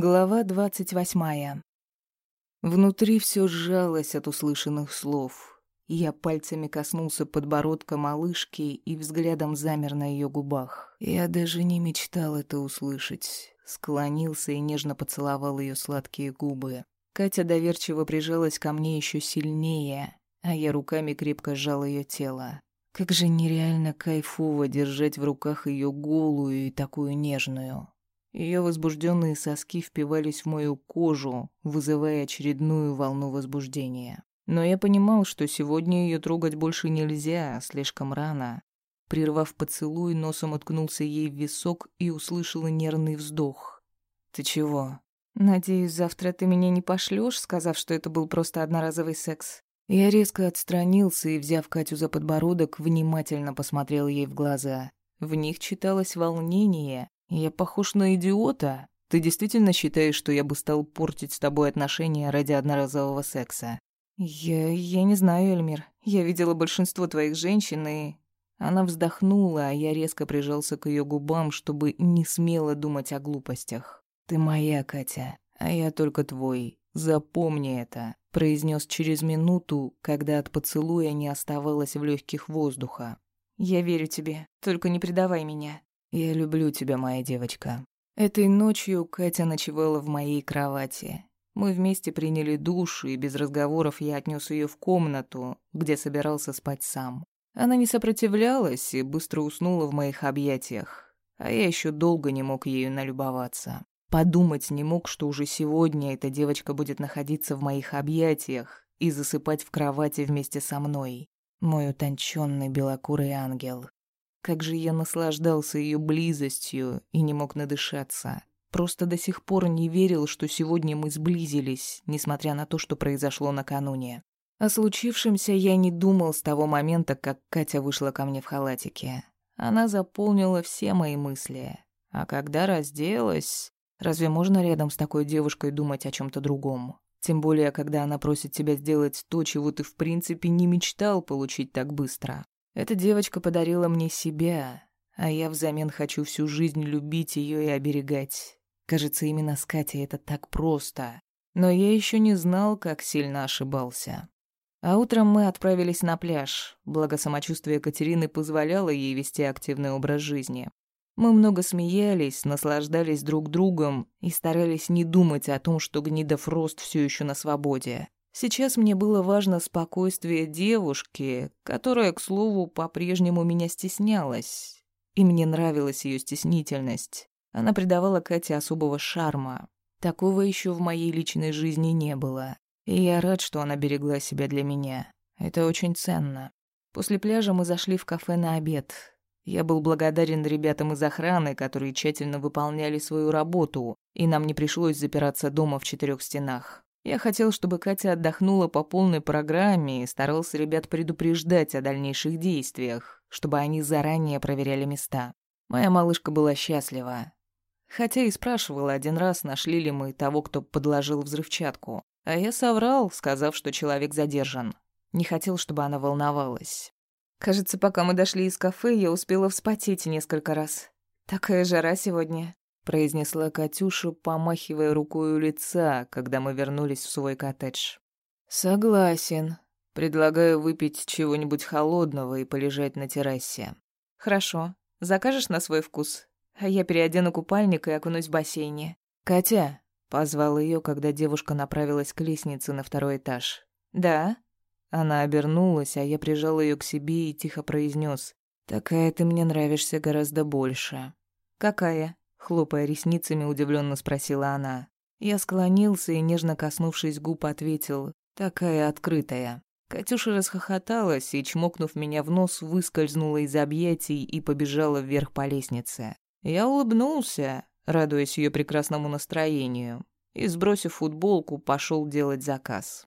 Глава двадцать восьмая. Внутри все сжалось от услышанных слов. Я пальцами коснулся подбородка малышки и взглядом замер на ее губах. Я даже не мечтал это услышать. Склонился и нежно поцеловал ее сладкие губы. Катя доверчиво прижалась ко мне еще сильнее, а я руками крепко сжал ее тело. Как же нереально кайфово держать в руках ее голую и такую нежную. Ее возбужденные соски впивались в мою кожу, вызывая очередную волну возбуждения. Но я понимал, что сегодня ее трогать больше нельзя, слишком рано. Прервав поцелуй, носом уткнулся ей в висок и услышала нервный вздох. «Ты чего?» «Надеюсь, завтра ты меня не пошлёшь, сказав, что это был просто одноразовый секс?» Я резко отстранился и, взяв Катю за подбородок, внимательно посмотрел ей в глаза. В них читалось волнение, «Я похож на идиота? Ты действительно считаешь, что я бы стал портить с тобой отношения ради одноразового секса?» «Я... я не знаю, Эльмир. Я видела большинство твоих женщин, и...» Она вздохнула, а я резко прижался к ее губам, чтобы не смело думать о глупостях. «Ты моя, Катя, а я только твой. Запомни это», — произнес через минуту, когда от поцелуя не оставалось в легких воздуха. «Я верю тебе, только не предавай меня». «Я люблю тебя, моя девочка». Этой ночью Катя ночевала в моей кровати. Мы вместе приняли душ, и без разговоров я отнес ее в комнату, где собирался спать сам. Она не сопротивлялась и быстро уснула в моих объятиях, а я еще долго не мог ею налюбоваться. Подумать не мог, что уже сегодня эта девочка будет находиться в моих объятиях и засыпать в кровати вместе со мной. Мой утонченный белокурый ангел. Как же я наслаждался ее близостью и не мог надышаться. Просто до сих пор не верил, что сегодня мы сблизились, несмотря на то, что произошло накануне. О случившемся я не думал с того момента, как Катя вышла ко мне в халатике. Она заполнила все мои мысли. А когда разделась... Разве можно рядом с такой девушкой думать о чем то другом? Тем более, когда она просит тебя сделать то, чего ты в принципе не мечтал получить так быстро. Эта девочка подарила мне себя, а я взамен хочу всю жизнь любить ее и оберегать. Кажется, именно с Катей это так просто. Но я еще не знал, как сильно ошибался. А утром мы отправились на пляж, благо самочувствие Катерины позволяло ей вести активный образ жизни. Мы много смеялись, наслаждались друг другом и старались не думать о том, что Гнидов Рост все еще на свободе. Сейчас мне было важно спокойствие девушки, которая, к слову, по-прежнему меня стеснялась. И мне нравилась ее стеснительность. Она придавала Кате особого шарма. Такого еще в моей личной жизни не было. И я рад, что она берегла себя для меня. Это очень ценно. После пляжа мы зашли в кафе на обед. Я был благодарен ребятам из охраны, которые тщательно выполняли свою работу, и нам не пришлось запираться дома в четырех стенах. Я хотел, чтобы Катя отдохнула по полной программе и старался ребят предупреждать о дальнейших действиях, чтобы они заранее проверяли места. Моя малышка была счастлива. Хотя и спрашивала один раз, нашли ли мы того, кто подложил взрывчатку. А я соврал, сказав, что человек задержан. Не хотел, чтобы она волновалась. Кажется, пока мы дошли из кафе, я успела вспотеть несколько раз. Такая жара сегодня произнесла Катюша, помахивая рукой у лица, когда мы вернулись в свой коттедж. Согласен. Предлагаю выпить чего-нибудь холодного и полежать на террасе. Хорошо. Закажешь на свой вкус? А я переодену купальник и окунусь в бассейне. Катя, позвал ее, когда девушка направилась к лестнице на второй этаж. Да? Она обернулась, а я прижал ее к себе и тихо произнес: "Такая ты мне нравишься гораздо больше". Какая? Хлопая ресницами, удивленно спросила она. Я склонился и, нежно коснувшись губ, ответил «Такая открытая». Катюша расхохоталась и, чмокнув меня в нос, выскользнула из объятий и побежала вверх по лестнице. Я улыбнулся, радуясь ее прекрасному настроению, и, сбросив футболку, пошел делать заказ.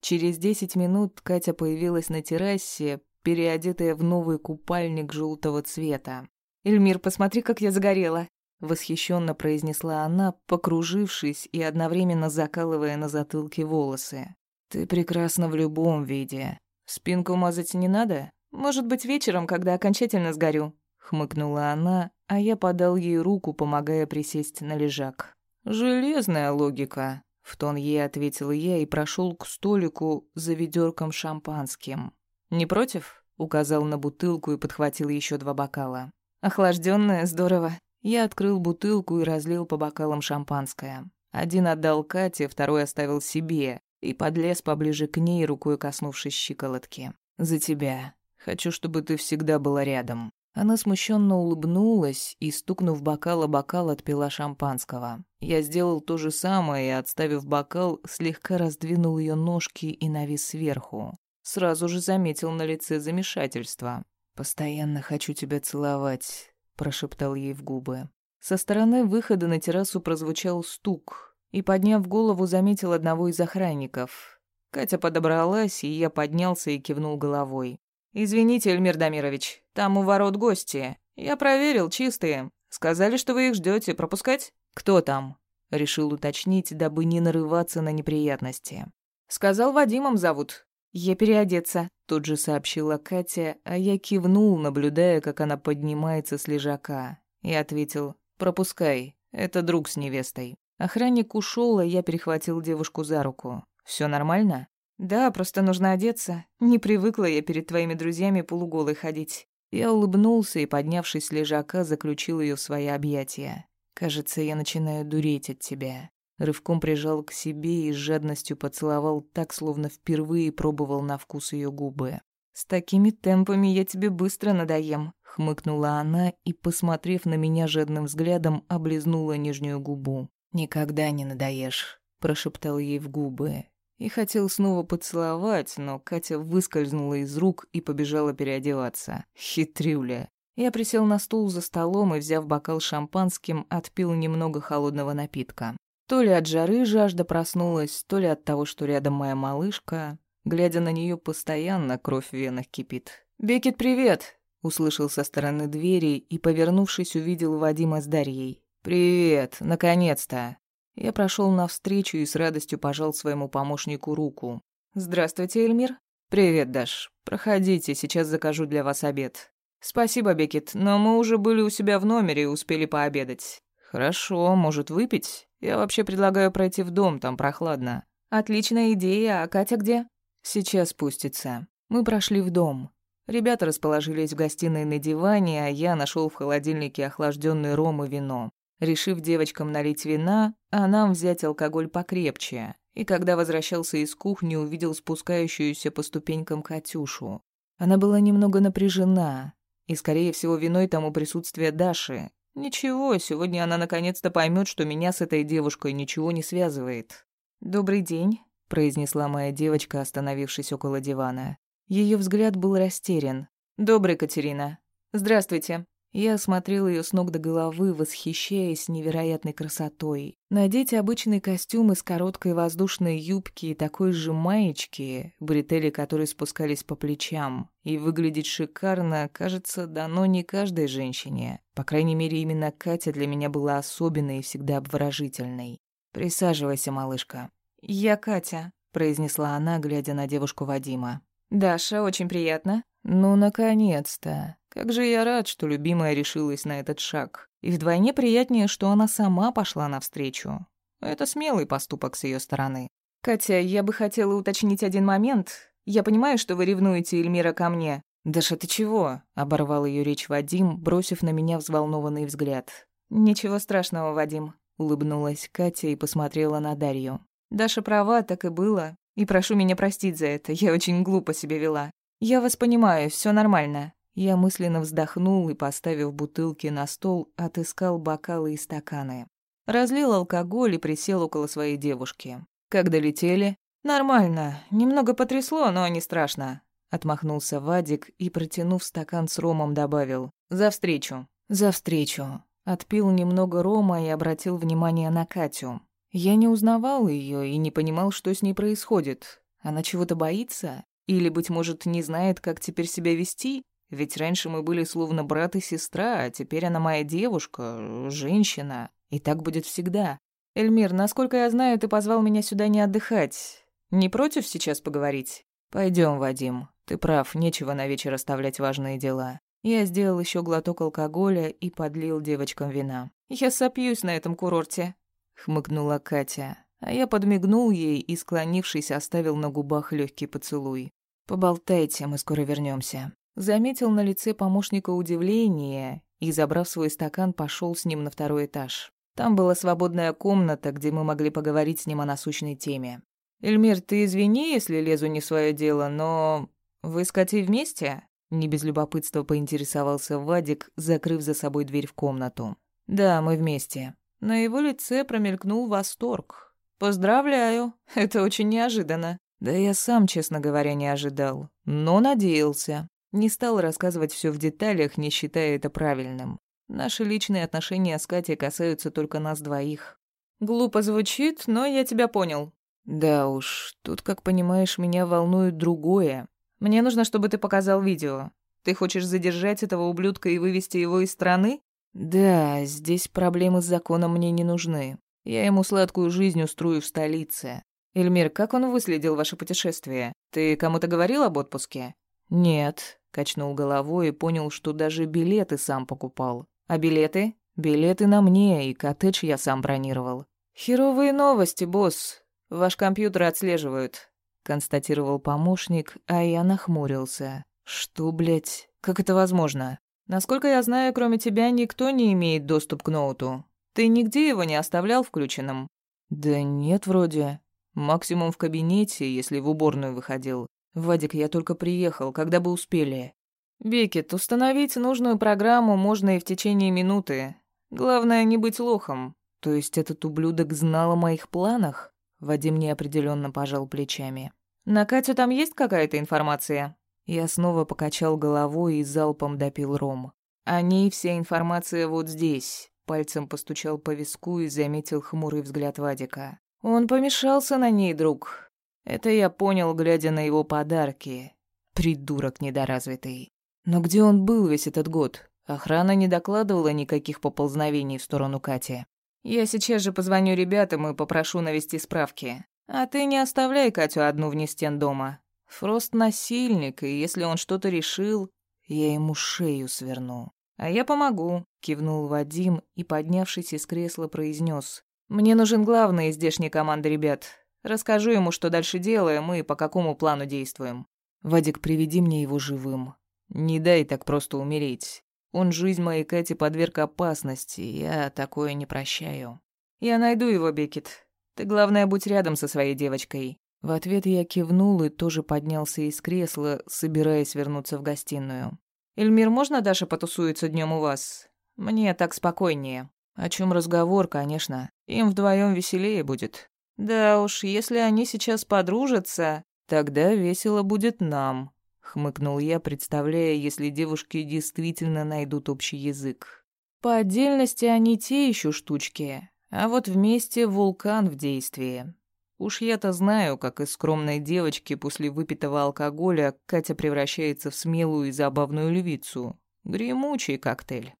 Через десять минут Катя появилась на террасе, переодетая в новый купальник желтого цвета. «Эльмир, посмотри, как я загорела!» Восхищенно произнесла она, покружившись и одновременно закалывая на затылке волосы. Ты прекрасна в любом виде. Спинку мазать не надо? Может быть, вечером, когда окончательно сгорю, хмыкнула она, а я подал ей руку, помогая присесть на лежак. «Железная логика», — в тон ей ответил я и прошел к столику за ведерком шампанским. «Не против?» — указал на бутылку и подхватил еще два бокала. «Охлажденное, здорово». Я открыл бутылку и разлил по бокалам шампанское. Один отдал Кате, второй оставил себе и подлез поближе к ней, рукой коснувшись щиколотки. «За тебя. Хочу, чтобы ты всегда была рядом». Она смущенно улыбнулась и, стукнув бокал о бокал, отпила шампанского. Я сделал то же самое и, отставив бокал, слегка раздвинул ее ножки и навис сверху. Сразу же заметил на лице замешательство. «Постоянно хочу тебя целовать», — прошептал ей в губы. Со стороны выхода на террасу прозвучал стук, и, подняв голову, заметил одного из охранников. Катя подобралась, и я поднялся и кивнул головой. «Извините, Эльмир Дамирович, там у ворот гости. Я проверил, чистые. Сказали, что вы их ждете. Пропускать?» «Кто там?» Решил уточнить, дабы не нарываться на неприятности. «Сказал, Вадимом зовут». «Я переодеться», — тут же сообщила Катя, а я кивнул, наблюдая, как она поднимается с лежака. И ответил, «Пропускай, это друг с невестой». Охранник ушел, а я перехватил девушку за руку. Все нормально?» «Да, просто нужно одеться. Не привыкла я перед твоими друзьями полуголой ходить». Я улыбнулся и, поднявшись с лежака, заключил ее в свои объятия. «Кажется, я начинаю дуреть от тебя». Рывком прижал к себе и с жадностью поцеловал так, словно впервые пробовал на вкус ее губы. «С такими темпами я тебе быстро надоем», — хмыкнула она и, посмотрев на меня жадным взглядом, облизнула нижнюю губу. «Никогда не надоешь», — прошептал ей в губы и хотел снова поцеловать, но Катя выскользнула из рук и побежала переодеваться. Хитрюля. Я присел на стул за столом и, взяв бокал шампанским, отпил немного холодного напитка. То ли от жары жажда проснулась, то ли от того, что рядом моя малышка. Глядя на нее постоянно, кровь в венах кипит. «Бекет, привет!» — услышал со стороны двери и, повернувшись, увидел Вадима с Дарьей. «Привет, наконец-то!» Я прошел навстречу и с радостью пожал своему помощнику руку. «Здравствуйте, Эльмир». «Привет, Даш. Проходите, сейчас закажу для вас обед». «Спасибо, Бекет, но мы уже были у себя в номере и успели пообедать». «Хорошо, может, выпить? Я вообще предлагаю пройти в дом, там прохладно». «Отличная идея, а Катя где?» «Сейчас спустится». Мы прошли в дом. Ребята расположились в гостиной на диване, а я нашел в холодильнике охлажденный ром и вино решив девочкам налить вина, а нам взять алкоголь покрепче. И когда возвращался из кухни, увидел спускающуюся по ступенькам Катюшу. Она была немного напряжена, и, скорее всего, виной тому присутствие Даши. Ничего, сегодня она наконец-то поймет, что меня с этой девушкой ничего не связывает. «Добрый день», — произнесла моя девочка, остановившись около дивана. Ее взгляд был растерян. «Добрый, Катерина. Здравствуйте. Я осмотрел ее с ног до головы, восхищаясь невероятной красотой. Надеть обычный костюм из короткой воздушной юбки и такой же маечки, бретели которой спускались по плечам, и выглядеть шикарно, кажется, дано не каждой женщине. По крайней мере, именно Катя для меня была особенной и всегда обворожительной. «Присаживайся, малышка». «Я Катя», — произнесла она, глядя на девушку Вадима. «Даша, очень приятно». «Ну, наконец-то». Как же я рад, что любимая решилась на этот шаг. И вдвойне приятнее, что она сама пошла навстречу. Это смелый поступок с ее стороны. «Катя, я бы хотела уточнить один момент. Я понимаю, что вы ревнуете Эльмира ко мне». «Даша, ты чего?» — оборвал ее речь Вадим, бросив на меня взволнованный взгляд. «Ничего страшного, Вадим», — улыбнулась Катя и посмотрела на Дарью. «Даша права, так и было. И прошу меня простить за это, я очень глупо себя вела. Я вас понимаю, все нормально. Я мысленно вздохнул и, поставив бутылки на стол, отыскал бокалы и стаканы. Разлил алкоголь и присел около своей девушки. «Как долетели?» «Нормально. Немного потрясло, но не страшно», — отмахнулся Вадик и, протянув стакан с ромом, добавил. «За встречу». «За встречу». Отпил немного рома и обратил внимание на Катю. Я не узнавал ее и не понимал, что с ней происходит. Она чего-то боится? Или, быть может, не знает, как теперь себя вести? Ведь раньше мы были словно брат и сестра, а теперь она моя девушка, женщина. И так будет всегда. Эльмир, насколько я знаю, ты позвал меня сюда не отдыхать. Не против сейчас поговорить? Пойдем, Вадим. Ты прав, нечего на вечер оставлять важные дела. Я сделал еще глоток алкоголя и подлил девочкам вина. Я сопьюсь на этом курорте. хмыкнула Катя. А я подмигнул ей и, склонившись, оставил на губах легкий поцелуй. «Поболтайте, мы скоро вернемся. Заметил на лице помощника удивление и, забрав свой стакан, пошел с ним на второй этаж. Там была свободная комната, где мы могли поговорить с ним о насущной теме. «Эльмир, ты извини, если лезу не в свое дело, но... Вы с Катей вместе?» Не без любопытства поинтересовался Вадик, закрыв за собой дверь в комнату. «Да, мы вместе». На его лице промелькнул восторг. «Поздравляю, это очень неожиданно». Да я сам, честно говоря, не ожидал, но надеялся. Не стал рассказывать все в деталях, не считая это правильным. Наши личные отношения с Катей касаются только нас двоих. Глупо звучит, но я тебя понял. Да уж, тут, как понимаешь, меня волнует другое. Мне нужно, чтобы ты показал видео. Ты хочешь задержать этого ублюдка и вывести его из страны? Да, здесь проблемы с законом мне не нужны. Я ему сладкую жизнь устрою в столице. Эльмир, как он выследил ваше путешествие? Ты кому-то говорил об отпуске? Нет, качнул головой и понял, что даже билеты сам покупал. А билеты? Билеты на мне, и коттедж я сам бронировал. Херовые новости, босс. Ваш компьютер отслеживают, констатировал помощник, а я нахмурился. Что, блядь? Как это возможно? Насколько я знаю, кроме тебя никто не имеет доступ к ноуту. Ты нигде его не оставлял включенным? Да нет, вроде. Максимум в кабинете, если в уборную выходил. Вадик, я только приехал, когда бы успели. «Бекет, установить нужную программу можно и в течение минуты. Главное, не быть лохом. То есть этот ублюдок знал о моих планах?» Вадим неопределенно пожал плечами. «На Катю там есть какая-то информация?» Я снова покачал головой и залпом допил ром. «О ней вся информация вот здесь». Пальцем постучал по виску и заметил хмурый взгляд Вадика. «Он помешался на ней, друг. Это я понял, глядя на его подарки. Придурок недоразвитый. Но где он был весь этот год? Охрана не докладывала никаких поползновений в сторону Кати. Я сейчас же позвоню ребятам и попрошу навести справки. А ты не оставляй Катю одну вне стен дома. Фрост насильник, и если он что-то решил, я ему шею сверну. А я помогу, кивнул Вадим и, поднявшись из кресла, произнес: Мне нужен главный из здешней команды ребят. Расскажу ему, что дальше делаем и по какому плану действуем. Вадик, приведи мне его живым. Не дай так просто умереть. Он жизнь моей Кати подверг опасности, я такое не прощаю. Я найду его, Бекет. Ты, главное, будь рядом со своей девочкой. В ответ я кивнул и тоже поднялся из кресла, собираясь вернуться в гостиную. «Эльмир, можно Даша потусуется днем у вас? Мне так спокойнее. О чем разговор, конечно. Им вдвоем веселее будет. Да уж, если они сейчас подружатся, тогда весело будет нам хмыкнул я, представляя, если девушки действительно найдут общий язык. По отдельности они те еще штучки, а вот вместе вулкан в действии. Уж я-то знаю, как из скромной девочки после выпитого алкоголя Катя превращается в смелую и забавную львицу. Гремучий коктейль.